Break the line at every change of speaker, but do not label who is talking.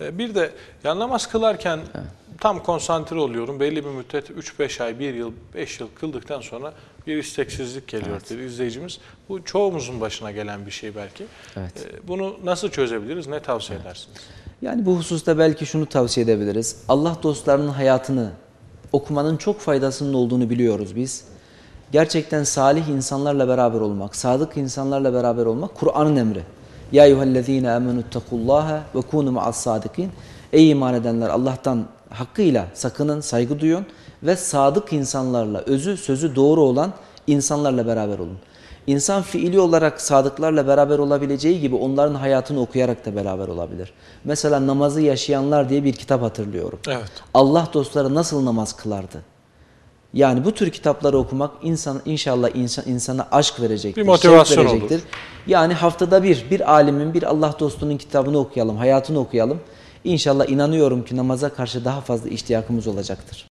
E, Bir de ya namaz kılarken tam konsantre oluyorum. Belli bir müddet 3-5 ay, 1 yıl, 5 yıl kıldıktan sonra bir isteksizlik geliyor dedi izleyicimiz. Bu çoğumuzun başına gelen bir şey belki.
Evet.
E, Bunu nasıl çözebiliriz? Ne tavsiye edersiniz?
Yani bu hususta belki şunu tavsiye edebiliriz. Allah dostlarının hayatını okumanın çok faydasının olduğunu biliyoruz biz. Gerçekten salih insanlarla beraber olmak, sadık insanlarla beraber olmak Kur'an'ın emri. Ya eyyühellezine amenüttekullaha ve kunu ma'as sadikin. Ey iman edenler Allah'tan hakkıyla sakının, saygı duyun ve sadık insanlarla, özü sözü doğru olan insanlarla beraber olun. İnsan fiili olarak sadıklarla beraber olabileceği gibi onların hayatını okuyarak da beraber olabilir. Mesela namazı yaşayanlar diye bir kitap hatırlıyorum.
Evet.
Allah dostları nasıl namaz kılardı? Yani bu tür kitapları okumak insan inşallah insan, insana aşk verecektir.
Bir motivasyon
verecektir.
olur.
Yani haftada bir bir alimin, bir Allah dostunun kitabını okuyalım, hayatını okuyalım. İnşallah inanıyorum ki namaza karşı daha fazla iştiyakımız olacaktır.